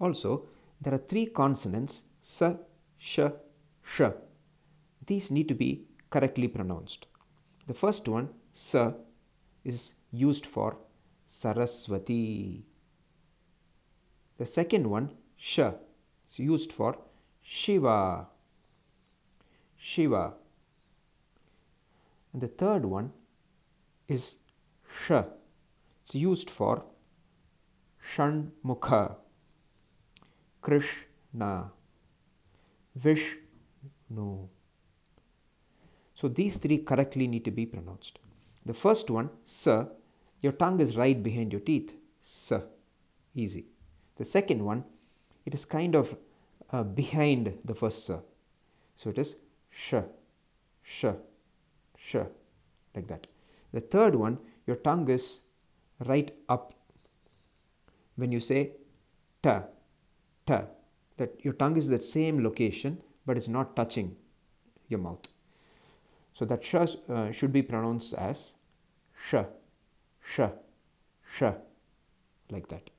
Also, there are three consonants sa, sh, sh. These need to be correctly pronounced. The first one, sa, is used for Saraswati. The second one, sh, is used for Shiva. Shiva. And the third one is sh. It's used for Shanmukha. Krishna. Vishnu. So these three correctly need to be pronounced. The first one, sir, your tongue is right behind your teeth. Sir. Easy. The second one, it is kind of uh, behind the first sir. So it is sh, sh, sh, like that. The third one, your tongue is right up when you say ta, ta, that your tongue is the same location but it's not touching your mouth. So that sh uh, should be pronounced as sh, sh, sh, like that.